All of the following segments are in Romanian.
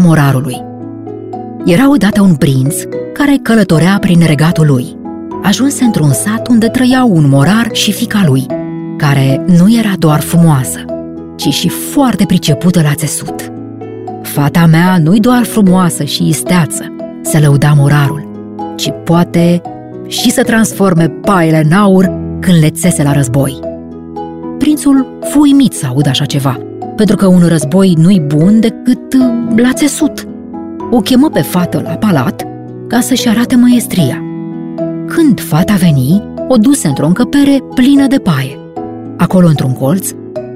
morarului. Era odată un prinț care călătorea prin regatul lui. Ajunse într-un sat unde trăiau un morar și fica lui, care nu era doar frumoasă, ci și foarte pricepută la țesut. Fata mea nu-i doar frumoasă și isteață, se lăuda morarul, ci poate și să transforme paiele în aur când le țese la război. Prințul fu uimit să audă așa ceva, pentru că un război nu-i bun decât uh, la țesut. O chemă pe fată la palat ca să-și arate măestria. Când fata veni, o duse într-o încăpere plină de paie. Acolo, într-un colț,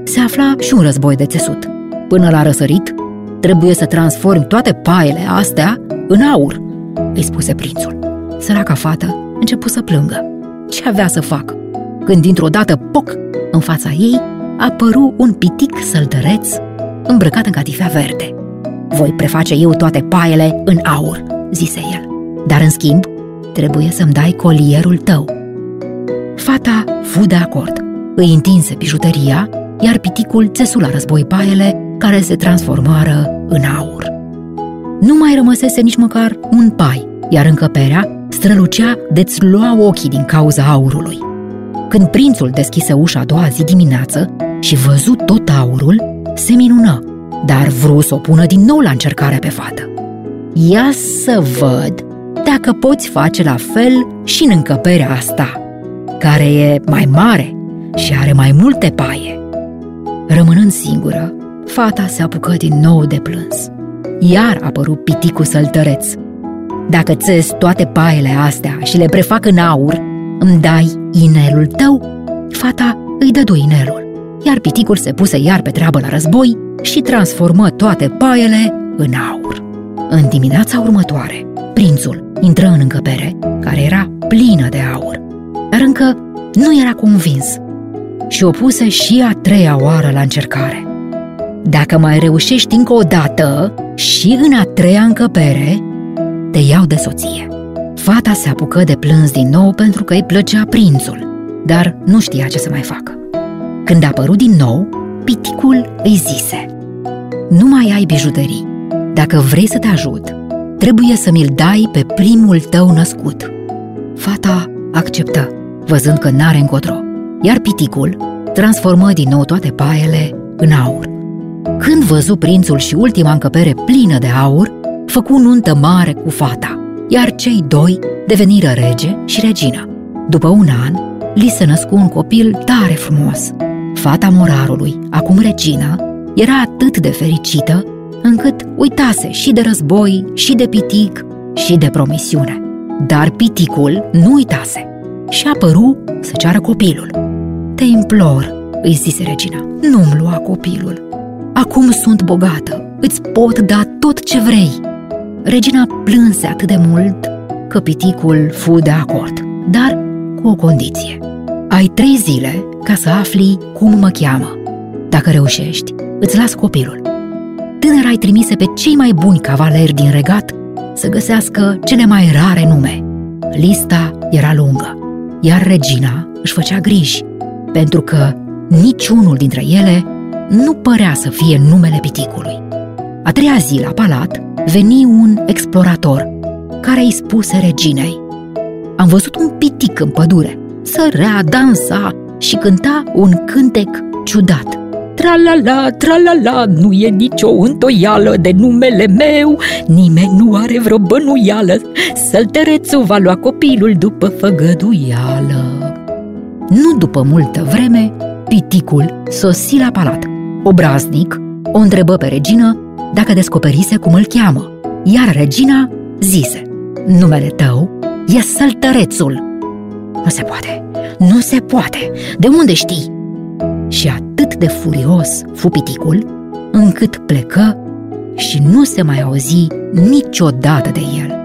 se afla și un război de țesut. Până la răsărit, trebuie să transform toate paiele astea în aur, îi spuse prințul. Săraca fată începu să plângă. Ce avea să facă? Când dintr-o dată, poc, în fața ei, apăru un pitic săltăreț îmbrăcat în catifea verde. Voi preface eu toate paiele în aur, zise el. Dar în schimb, trebuie să-mi dai colierul tău. Fata fu de acord. Îi întinse bijuteria, iar piticul țesu la război paiele care se transformară în aur. Nu mai rămăsese nici măcar un pai, iar încăperea strălucea de-ți lua ochii din cauza aurului. Când prințul deschise ușa a doua zi dimineață și văzut tot aurul, se minună, dar vreau să o pună din nou la încercare pe fată. Ia să văd dacă poți face la fel și în încăperea asta, care e mai mare și are mai multe paie. Rămânând singură, fata se apucă din nou de plâns. Iar a apărut piticul săltăreț. Dacă țes toate paiele astea și le prefac în aur, îmi dai inelul tău? Fata îi dădu inelul, iar piticul se puse iar pe treabă la război și transformă toate paiele în aur. În dimineața următoare, prințul intră în încăpere, care era plină de aur, dar încă nu era convins și o puse și a treia oară la încercare. Dacă mai reușești încă o dată și în a treia încăpere, te iau de soție. Fata se apucă de plâns din nou pentru că îi plăcea prințul, dar nu știa ce să mai facă. Când a apărut din nou, piticul îi zise Nu mai ai bijuterii. Dacă vrei să te ajut, trebuie să mi-l dai pe primul tău născut. Fata acceptă, văzând că n-are încotro, iar piticul transformă din nou toate paiele în aur. Când văzu prințul și ultima încăpere plină de aur, făcu nuntă mare cu fata, iar cei doi deveniră rege și regină. După un an, li se născu un copil tare frumos. Fata morarului, acum regină, era atât de fericită încât uitase și de război, și de pitic, și de promisiune. Dar piticul nu uitase și apăru să ceară copilul. Te implor, îi zise regina, nu-mi lua copilul. Acum sunt bogată, îți pot da tot ce vrei. Regina plânse atât de mult că piticul fu de acord, dar cu o condiție. Ai trei zile ca să afli cum mă cheamă. Dacă reușești, îți las copilul. Tânăra ai trimise pe cei mai buni cavaleri din regat să găsească cele mai rare nume. Lista era lungă, iar regina își făcea griji, pentru că niciunul dintre ele nu părea să fie numele piticului. A treia zi la palat veni un explorator care îi spuse reginei Am văzut un pitic în pădure, sărea, dansa și cânta un cântec ciudat. Tra-la-la, tra-la-la, nu e nicio întoială de numele meu, nimeni nu are vreo bănuială, săltărețul va lua copilul după făgăduială. Nu după multă vreme, piticul sosi la palat. Obraznic o întrebă pe regină dacă descoperise cum îl cheamă, iar regina zise, numele tău e Săltărețul. Nu se poate, nu se poate, de unde știi? Și atât de furios fu piticul, încât plecă și nu se mai auzi niciodată de el.